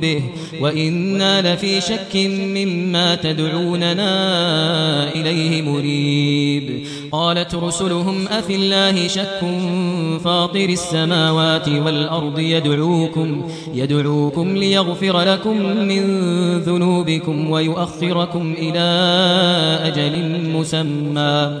به. وإنا لفي شك مما تدعوننا إليه مريب. قالت رسلهم أفي الله شك فاطر السماوات والأرض يدعوكم يدعوكم ليغفر لكم من ذنوبكم ويؤخركم إلى أجل مسمى.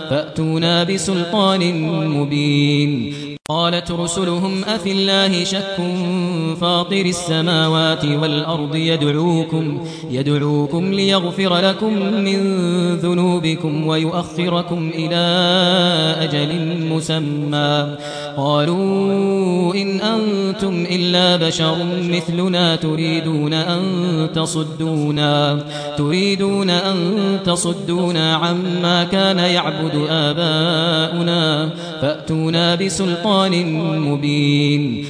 فأتونا بسلطان مبين. قالت رسلهم أفي الله شك فاطر السماوات والأرض يدعوكم يدعوكم ليغفر لكم من ذنوبكم ويؤخركم إلى أجل مسمى. قالوا إن أنتم إلا بشر مثلنا تريدون أن تصدونا تريدون أن تصدونا عما كان يعبد آباؤنا فأتونا بسلطان مبين.